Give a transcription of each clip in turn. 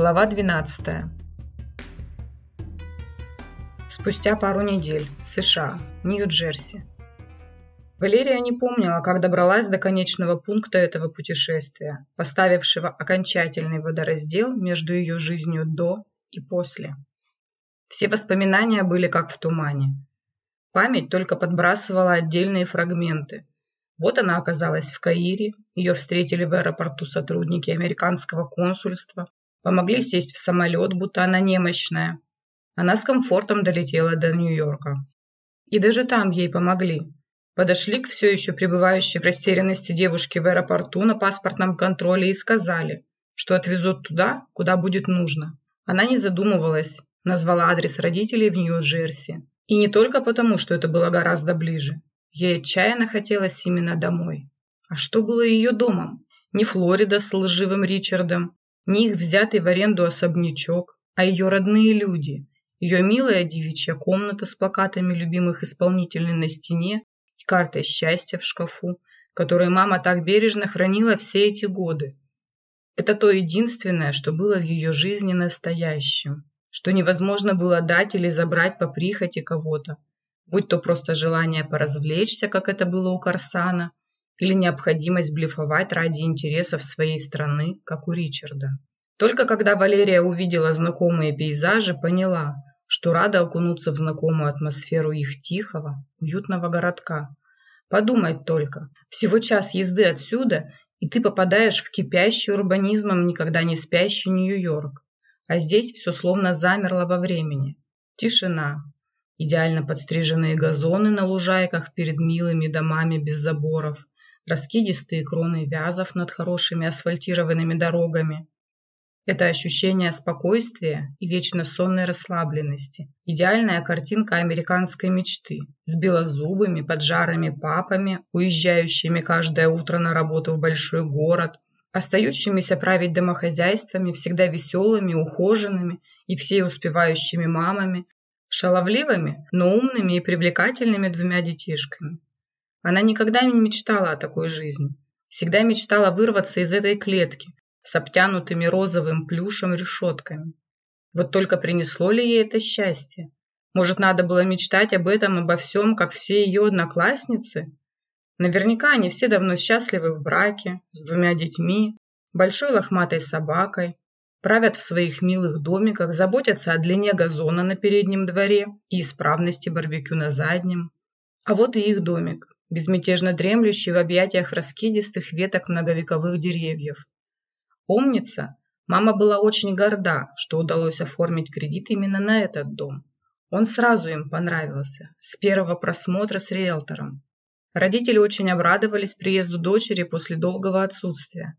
Глава 12. Спустя пару недель. США. Нью-Джерси. Валерия не помнила, как добралась до конечного пункта этого путешествия, поставившего окончательный водораздел между ее жизнью до и после. Все воспоминания были как в тумане. Память только подбрасывала отдельные фрагменты. Вот она оказалась в Каире, ее встретили в аэропорту сотрудники американского консульства, помогли сесть в самолет, будто она немощная. Она с комфортом долетела до Нью-Йорка. И даже там ей помогли. Подошли к все еще пребывающей в растерянности девушке в аэропорту на паспортном контроле и сказали, что отвезут туда, куда будет нужно. Она не задумывалась, назвала адрес родителей в Нью-Джерси. И не только потому, что это было гораздо ближе. Ей отчаянно хотелось именно домой. А что было ее домом? Не Флорида с лживым Ричардом, не их взятый в аренду особнячок, а ее родные люди, ее милая девичья комната с плакатами любимых исполнителей на стене и картой счастья в шкафу, которую мама так бережно хранила все эти годы. Это то единственное, что было в ее жизни настоящим, что невозможно было дать или забрать по прихоти кого-то, будь то просто желание поразвлечься, как это было у Корсана, или необходимость блефовать ради интересов своей страны, как у Ричарда. Только когда Валерия увидела знакомые пейзажи, поняла, что рада окунуться в знакомую атмосферу их тихого, уютного городка. Подумать только, всего час езды отсюда, и ты попадаешь в кипящий урбанизмом никогда не спящий Нью-Йорк. А здесь все словно замерло во времени. Тишина, идеально подстриженные газоны на лужайках перед милыми домами без заборов, раскидистые кроны вязов над хорошими асфальтированными дорогами. Это ощущение спокойствия и вечно сонной расслабленности. Идеальная картинка американской мечты с белозубыми, поджарыми папами, уезжающими каждое утро на работу в большой город, остающимися править домохозяйствами, всегда веселыми, ухоженными и все успевающими мамами, шаловливыми, но умными и привлекательными двумя детишками. Она никогда не мечтала о такой жизни. Всегда мечтала вырваться из этой клетки с обтянутыми розовым плюшем решетками. Вот только принесло ли ей это счастье? Может, надо было мечтать об этом, обо всем, как все ее одноклассницы? Наверняка они все давно счастливы в браке, с двумя детьми, большой лохматой собакой, правят в своих милых домиках, заботятся о длине газона на переднем дворе и исправности барбекю на заднем. А вот и их домик безмятежно дремлющий в объятиях раскидистых веток многовековых деревьев. Помнится, мама была очень горда, что удалось оформить кредит именно на этот дом. Он сразу им понравился, с первого просмотра с риэлтором. Родители очень обрадовались приезду дочери после долгого отсутствия.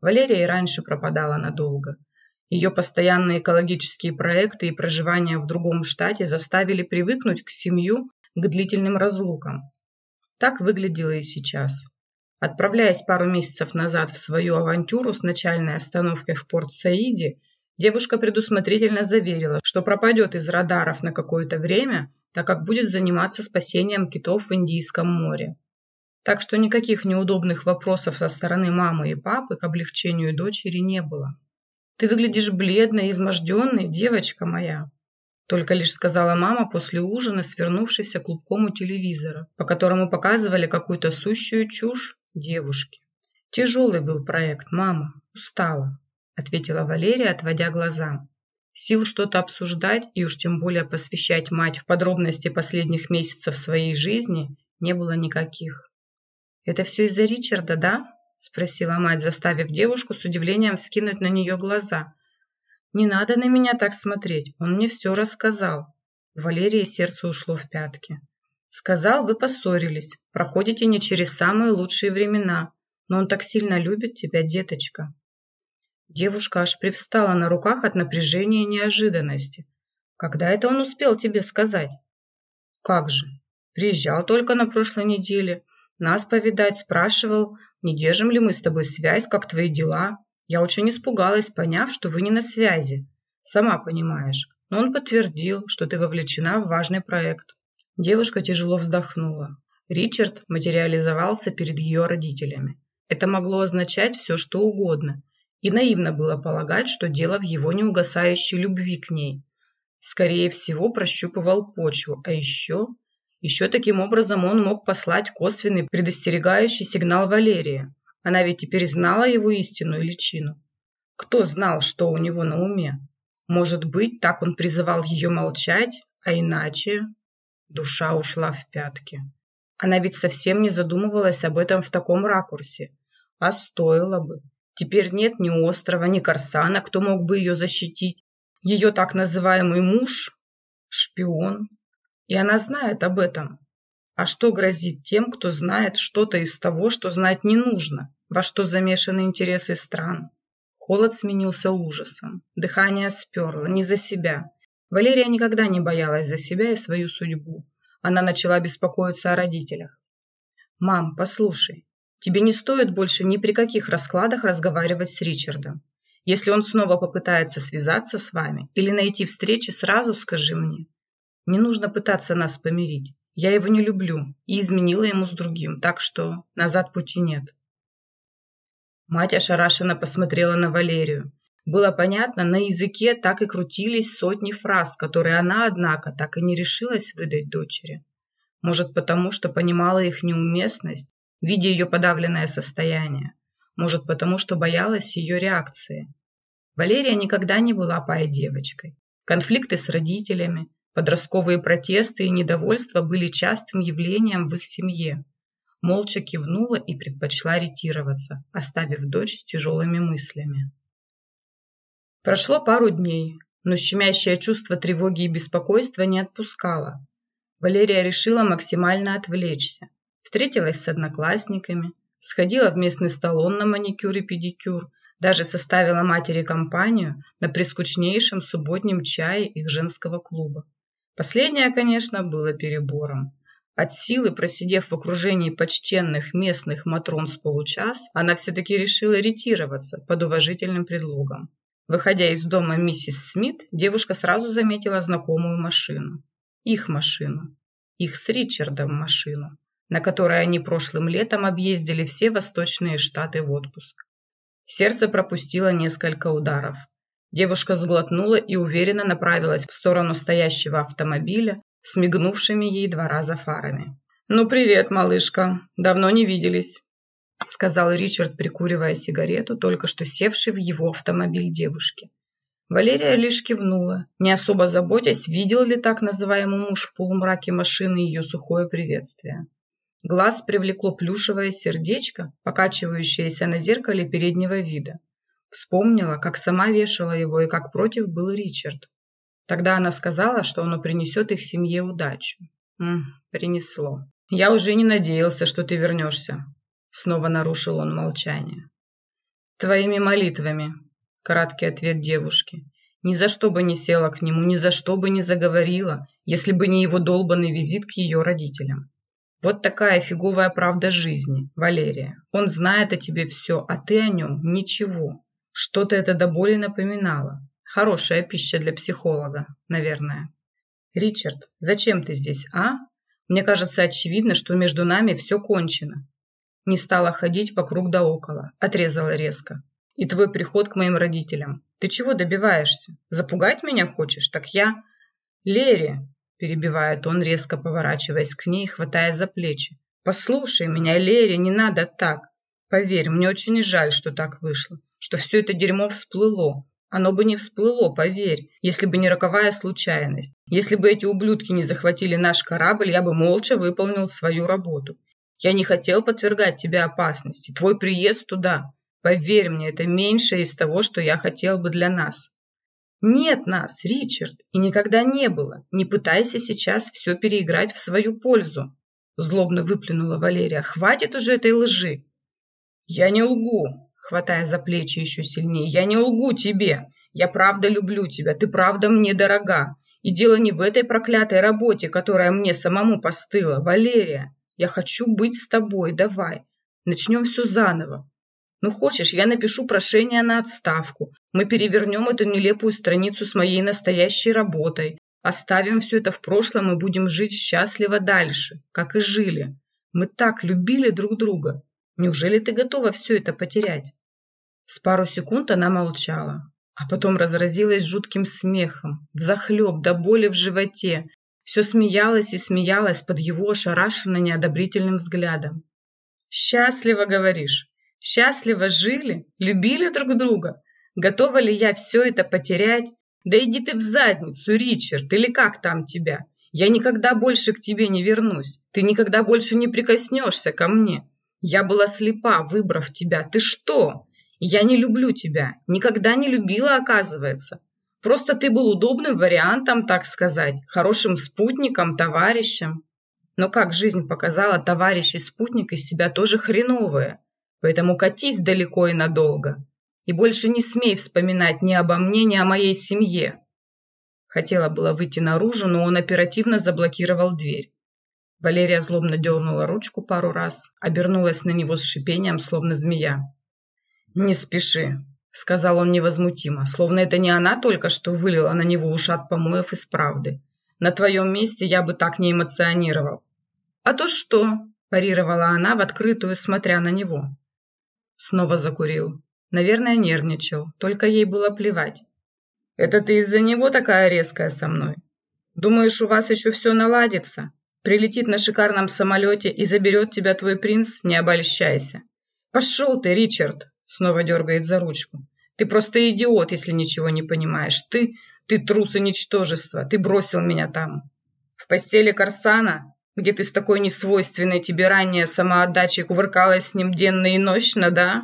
Валерия и раньше пропадала надолго. Ее постоянные экологические проекты и проживание в другом штате заставили привыкнуть к семью, к длительным разлукам. Так выглядело и сейчас. Отправляясь пару месяцев назад в свою авантюру с начальной остановкой в Порт-Саиде, девушка предусмотрительно заверила, что пропадет из радаров на какое-то время, так как будет заниматься спасением китов в Индийском море. Так что никаких неудобных вопросов со стороны мамы и папы к облегчению дочери не было. «Ты выглядишь бледной, изможденной, девочка моя», только лишь сказала мама после ужина, свернувшись клубком у телевизора, по которому показывали какую-то сущую чушь девушки. Тяжелый был проект, мама, устала, ответила Валерия, отводя глаза. Сил что-то обсуждать и уж тем более посвящать мать в подробности последних месяцев своей жизни не было никаких. «Это все из-за Ричарда, да?» – спросила мать, заставив девушку с удивлением вскинуть на нее глаза – не надо на меня так смотреть, он мне все рассказал. Валерии сердце ушло в пятки. Сказал, вы поссорились, проходите не через самые лучшие времена, но он так сильно любит тебя, деточка. Девушка аж привстала на руках от напряжения и неожиданности. Когда это он успел тебе сказать? Как же? Приезжал только на прошлой неделе. Нас повидать, спрашивал, не держим ли мы с тобой связь, как твои дела. Я очень испугалась, поняв, что вы не на связи. Сама понимаешь. Но он подтвердил, что ты вовлечена в важный проект. Девушка тяжело вздохнула. Ричард материализовался перед ее родителями. Это могло означать все, что угодно. И наивно было полагать, что дело в его неугасающей любви к ней. Скорее всего, прощупывал почву, а еще... Еще таким образом он мог послать косвенный предостерегающий сигнал Валерии. Она ведь теперь знала его истинную личину. Кто знал, что у него на уме? Может быть, так он призывал ее молчать, а иначе... Душа ушла в пятки. Она ведь совсем не задумывалась об этом в таком ракурсе. А стоило бы. Теперь нет ни острова, ни Корсана, кто мог бы ее защитить. Ее так называемый муж – шпион. И она знает об этом. А что грозит тем, кто знает что-то из того, что знать не нужно, во что замешаны интересы стран? Холод сменился ужасом. Дыхание сперло, не за себя. Валерия никогда не боялась за себя и свою судьбу. Она начала беспокоиться о родителях. «Мам, послушай, тебе не стоит больше ни при каких раскладах разговаривать с Ричардом. Если он снова попытается связаться с вами или найти встречи, сразу скажи мне. Не нужно пытаться нас помирить. Я его не люблю и изменила ему с другим, так что назад пути нет». Мать ошарашенно посмотрела на Валерию. Было понятно, на языке так и крутились сотни фраз, которые она, однако, так и не решилась выдать дочери. Может, потому что понимала их неуместность, видя ее подавленное состояние. Может, потому что боялась ее реакции. Валерия никогда не была пай-девочкой. Конфликты с родителями, подростковые протесты и недовольство были частым явлением в их семье. Молча кивнула и предпочла ретироваться, оставив дочь с тяжелыми мыслями. Прошло пару дней, но щемящее чувство тревоги и беспокойства не отпускало. Валерия решила максимально отвлечься. Встретилась с одноклассниками, сходила в местный салон на маникюр и педикюр, даже составила матери компанию на прискучнейшем субботнем чае их женского клуба. Последнее, конечно, было перебором. От силы, просидев в окружении почтенных местных матрон с получас, она все-таки решила ретироваться под уважительным предлогом. Выходя из дома миссис Смит, девушка сразу заметила знакомую машину. Их машину. Их с Ричардом машину, на которой они прошлым летом объездили все восточные штаты в отпуск. Сердце пропустило несколько ударов. Девушка сглотнула и уверенно направилась в сторону стоящего автомобиля с мигнувшими ей два раза фарами. «Ну, привет, малышка. Давно не виделись» сказал Ричард, прикуривая сигарету, только что севший в его автомобиль девушки. Валерия лишь кивнула, не особо заботясь, видел ли так называемый муж в полумраке машины ее сухое приветствие. Глаз привлекло плюшевое сердечко, покачивающееся на зеркале переднего вида. Вспомнила, как сама вешала его и как против был Ричард. Тогда она сказала, что оно принесет их семье удачу. М, принесло. «Я уже не надеялся, что ты вернешься», Снова нарушил он молчание. «Твоими молитвами», – краткий ответ девушки. «Ни за что бы не села к нему, ни за что бы не заговорила, если бы не его долбанный визит к ее родителям. Вот такая фиговая правда жизни, Валерия. Он знает о тебе все, а ты о нем ничего. Что-то это до боли напоминало. Хорошая пища для психолога, наверное. Ричард, зачем ты здесь, а? Мне кажется очевидно, что между нами все кончено. Не стала ходить вокруг да около, отрезала резко. И твой приход к моим родителям. Ты чего добиваешься? Запугать меня хочешь? Так я... Лери, перебивает он, резко поворачиваясь к ней, хватая за плечи. Послушай меня, Лери, не надо так. Поверь, мне очень жаль, что так вышло, что все это дерьмо всплыло. Оно бы не всплыло, поверь, если бы не роковая случайность. Если бы эти ублюдки не захватили наш корабль, я бы молча выполнил свою работу. Я не хотел подвергать тебя опасности. Твой приезд туда, поверь мне, это меньше из того, что я хотел бы для нас. Нет нас, Ричард, и никогда не было. Не пытайся сейчас все переиграть в свою пользу. Злобно выплюнула Валерия. Хватит уже этой лжи. Я не лгу, хватая за плечи еще сильнее. Я не лгу тебе. Я правда люблю тебя. Ты правда мне дорога. И дело не в этой проклятой работе, которая мне самому постыла. Валерия, я хочу быть с тобой, давай. Начнем все заново. Ну, хочешь, я напишу прошение на отставку. Мы перевернем эту нелепую страницу с моей настоящей работой. Оставим все это в прошлом и будем жить счастливо дальше, как и жили. Мы так любили друг друга. Неужели ты готова все это потерять? С пару секунд она молчала, а потом разразилась жутким смехом, взахлеб до боли в животе. Все смеялась и смеялась под его ошарашенно неодобрительным взглядом. «Счастливо, говоришь? Счастливо жили? Любили друг друга? Готова ли я все это потерять? Да иди ты в задницу, Ричард, или как там тебя? Я никогда больше к тебе не вернусь. Ты никогда больше не прикоснешься ко мне. Я была слепа, выбрав тебя. Ты что? Я не люблю тебя. Никогда не любила, оказывается. Просто ты был удобным вариантом, так сказать, хорошим спутником, товарищем. Но как жизнь показала, товарищ и спутник из себя тоже хреновые. Поэтому катись далеко и надолго. И больше не смей вспоминать ни обо мне, ни о моей семье. Хотела было выйти наружу, но он оперативно заблокировал дверь. Валерия злобно дернула ручку пару раз, обернулась на него с шипением, словно змея. «Не спеши», — сказал он невозмутимо, словно это не она только что вылила на него ушат помоев из правды. «На твоем месте я бы так не эмоционировал». «А то что?» – парировала она в открытую, смотря на него. Снова закурил. Наверное, нервничал, только ей было плевать. «Это ты из-за него такая резкая со мной? Думаешь, у вас еще все наладится? Прилетит на шикарном самолете и заберет тебя твой принц? Не обольщайся!» «Пошел ты, Ричард!» Снова дергает за ручку. «Ты просто идиот, если ничего не понимаешь. Ты, ты трус и ничтожество. Ты бросил меня там. В постели Корсана, где ты с такой несвойственной тебе ранее самоотдачей кувыркалась с ним денно и ночно, да?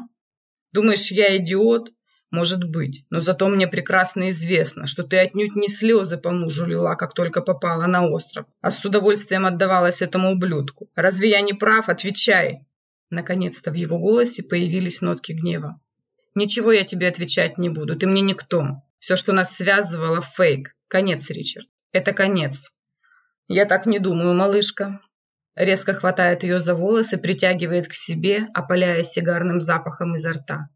Думаешь, я идиот? Может быть, но зато мне прекрасно известно, что ты отнюдь не слезы по мужу лила, как только попала на остров, а с удовольствием отдавалась этому ублюдку. Разве я не прав? Отвечай!» Наконец-то в его голосе появились нотки гнева. «Ничего я тебе отвечать не буду, ты мне никто. Все, что нас связывало, фейк. Конец, Ричард. Это конец». «Я так не думаю, малышка». Резко хватает ее за волосы, притягивает к себе, опаляя сигарным запахом изо рта.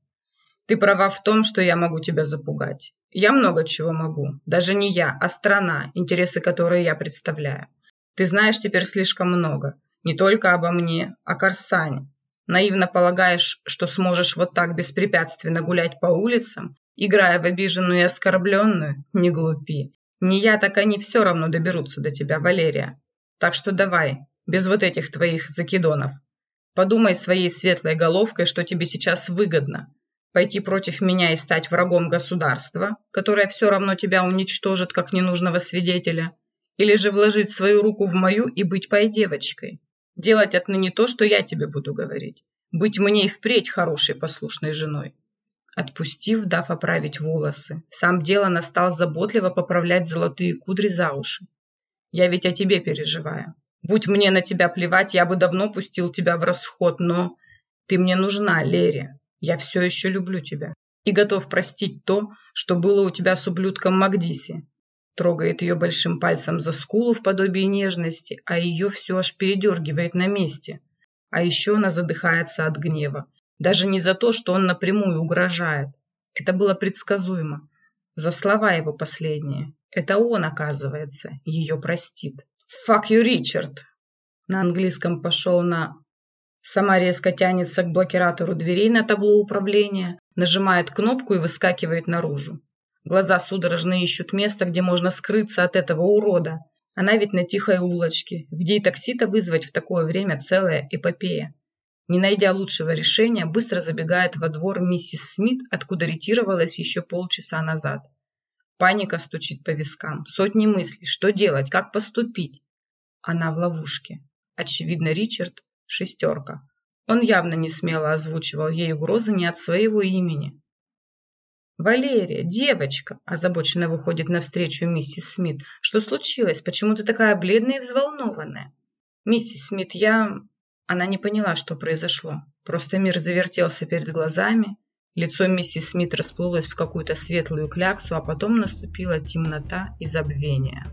«Ты права в том, что я могу тебя запугать. Я много чего могу. Даже не я, а страна, интересы которой я представляю. Ты знаешь теперь слишком много. Не только обо мне, о Корсане. Наивно полагаешь, что сможешь вот так беспрепятственно гулять по улицам, играя в обиженную и оскорбленную? Не глупи. Не я, так они все равно доберутся до тебя, Валерия. Так что давай, без вот этих твоих закидонов. Подумай своей светлой головкой, что тебе сейчас выгодно. Пойти против меня и стать врагом государства, которое все равно тебя уничтожит как ненужного свидетеля, или же вложить свою руку в мою и быть пой девочкой. Делать отныне то, что я тебе буду говорить. Быть мне и впредь хорошей послушной женой. Отпустив, дав оправить волосы, сам делано стал заботливо поправлять золотые кудри за уши. Я ведь о тебе переживаю. Будь мне на тебя плевать, я бы давно пустил тебя в расход, но ты мне нужна, Лерия. Я все еще люблю тебя и готов простить то, что было у тебя с ублюдком Магдиси трогает ее большим пальцем за скулу в подобии нежности, а ее все аж передергивает на месте. А еще она задыхается от гнева. Даже не за то, что он напрямую угрожает. Это было предсказуемо. За слова его последние. Это он, оказывается, ее простит. «Fuck you, Ричард!» На английском пошел на... Сама резко тянется к блокиратору дверей на табло управления, нажимает кнопку и выскакивает наружу. Глаза судорожно ищут место, где можно скрыться от этого урода. Она ведь на тихой улочке, где и такси-то вызвать в такое время целая эпопея. Не найдя лучшего решения, быстро забегает во двор миссис Смит, откуда ретировалась еще полчаса назад. Паника стучит по вискам, сотни мыслей, что делать, как поступить. Она в ловушке. Очевидно, Ричард – шестерка. Он явно не смело озвучивал ей угрозы не от своего имени. «Валерия, девочка!» – озабоченно выходит навстречу миссис Смит. «Что случилось? Почему ты такая бледная и взволнованная?» «Миссис Смит, я...» Она не поняла, что произошло. Просто мир завертелся перед глазами. Лицо миссис Смит расплылось в какую-то светлую кляксу, а потом наступила темнота и забвение.